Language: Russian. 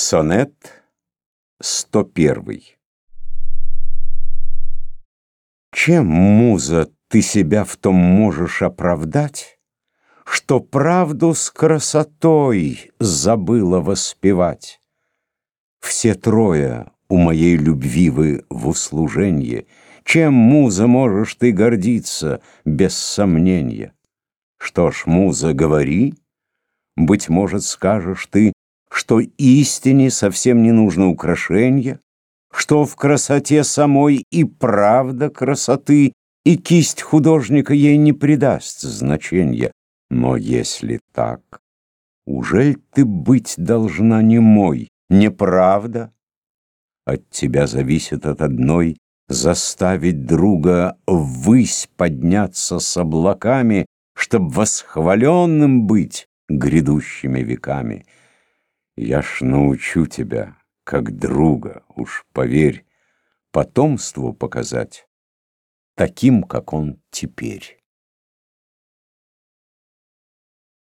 Сонет 101 Чем, муза, ты себя в том можешь оправдать, Что правду с красотой забыла воспевать? Все трое у моей любви вы в услуженье. Чем, муза, можешь ты гордиться, без сомнения? Что ж, муза, говори, быть может, скажешь ты, что истине совсем не нужно украшения, что в красоте самой и правда красоты, и кисть художника ей не придаст значения. Но если так, ужель ты быть должна не мой, не правда? От тебя зависит от одной заставить друга ввысь подняться с облаками, чтоб восхваленным быть грядущими веками. Я ж научу тебя, как друга, уж поверь, потомству показать, таким, как он теперь.